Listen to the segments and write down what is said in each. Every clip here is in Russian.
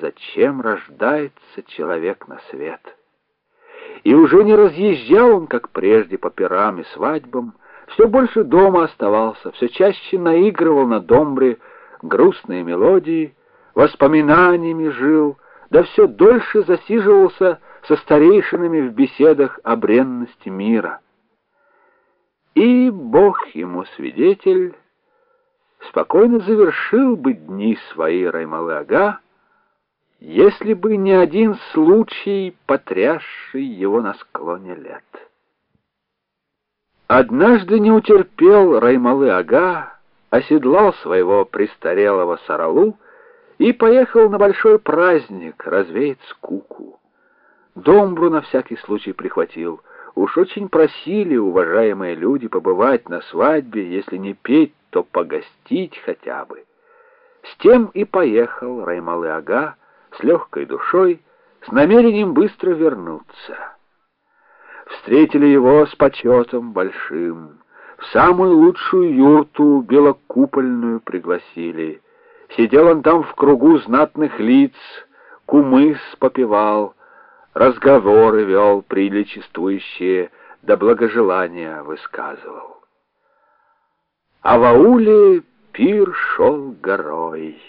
зачем рождается человек на свет. И уже не разъезжал он, как прежде, по пирам и свадьбам, все больше дома оставался, все чаще наигрывал на домбре грустные мелодии, воспоминаниями жил, да все дольше засиживался со старейшинами в беседах о бренности мира. И Бог ему свидетель, спокойно завершил бы дни свои Раймалы-ага, если бы не один случай, потрясший его на склоне лет. Однажды не утерпел Раймалы-ага, оседлал своего престарелого саралу и поехал на большой праздник развеять скуку. Домбру на всякий случай прихватил. Уж очень просили уважаемые люди побывать на свадьбе, если не петь, то погостить хотя бы. С тем и поехал Раймалы-ага, с легкой душой, с намерением быстро вернуться. Встретили его с почетом большим, в самую лучшую юрту белокупольную пригласили. Сидел он там в кругу знатных лиц, кумыс попивал, разговоры вел приличествующие, да благожелания высказывал. А в ауле пир шел горой.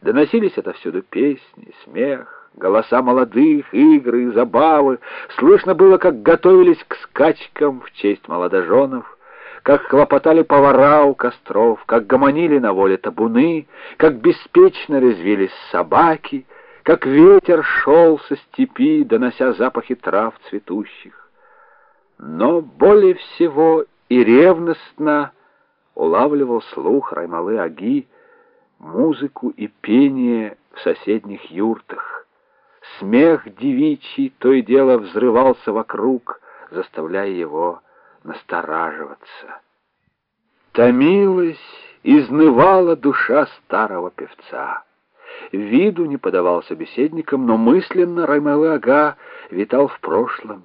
Доносились отовсюду песни, смех, голоса молодых, игры забавы. Слышно было, как готовились к скачкам в честь молодоженов, как хлопотали повара у костров, как гомонили на воле табуны, как беспечно резвились собаки, как ветер шел со степи, донося запахи трав цветущих. Но более всего и ревностно улавливал слух Раймалы-Аги, музыку и пение в соседних юртах. Смех девичий то и дело взрывался вокруг, заставляя его настораживаться. Томилась, изнывала душа старого певца. Виду не подавал собеседникам, но мысленно Раймалы-ага витал в прошлом.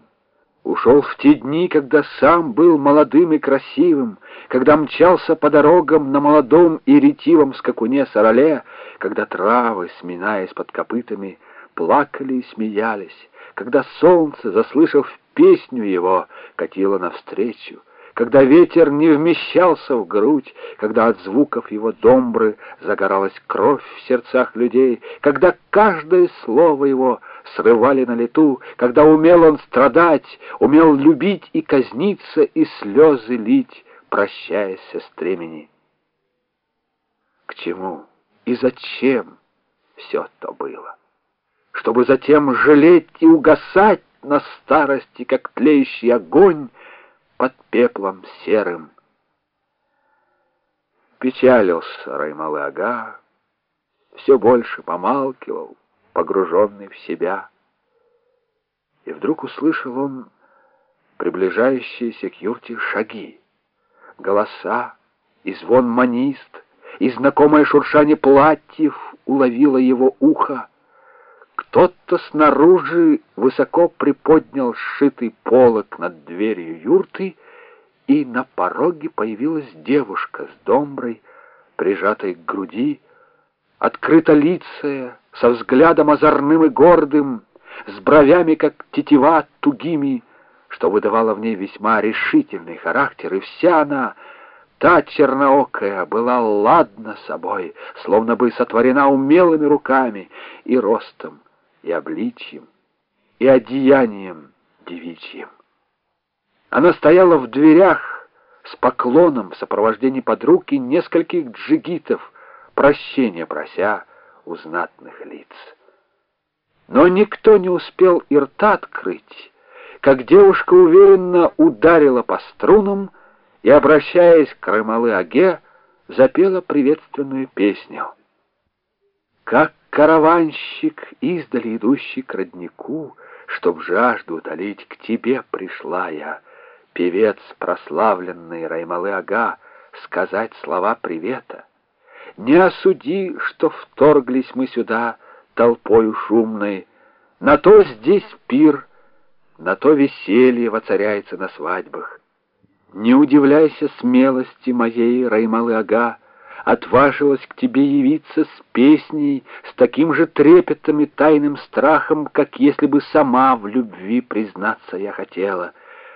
Ушел в те дни, когда сам был молодым и красивым, когда мчался по дорогам на молодом и ретивом скакуне сороле, когда травы, сминаясь под копытами, плакали и смеялись, когда солнце, заслышав песню его, катило навстречу, когда ветер не вмещался в грудь, когда от звуков его домбры загоралась кровь в сердцах людей, когда каждое слово его срывали на лету, когда умел он страдать, умел любить и казниться, и слезы лить, прощаясь со стремени. К чему и зачем все то было? Чтобы затем жалеть и угасать на старости, как тлеющий огонь, под пеплом серым. Печалился Раймалы-ага, все больше помалкивал, погруженный в себя. И вдруг услышал он приближающиеся к юрте шаги, голоса и звон манист, и знакомое шуршание платьев уловило его ухо. Кто-то снаружи высоко приподнял сшитый полог над дверью юрты, и на пороге появилась девушка с домброй, прижатой к груди, открыто лицая, со взглядом озорным и гордым, с бровями, как тетива, тугими, что выдавало в ней весьма решительный характер, и вся она, та черноокая, была ладна собой, словно бы сотворена умелыми руками и ростом, и обличьем, и одеянием девичьим. Она стояла в дверях с поклоном в сопровождении подруг и нескольких джигитов, прощения прося у знатных лиц. Но никто не успел и рта открыть, как девушка уверенно ударила по струнам и, обращаясь к Рымалы-Аге, запела приветственную песню. Как караванщик, издали идущий к роднику, Чтоб жажду утолить, к тебе пришла я, Певец прославленный Раймалы-ага, Сказать слова привета. Не осуди, что вторглись мы сюда толпою шумной, На то здесь пир, на то веселье воцаряется на свадьбах. Не удивляйся смелости моей, Раймалы-ага, отважилась к тебе явиться с песней, с таким же трепетом и тайным страхом, как если бы сама в любви признаться я хотела —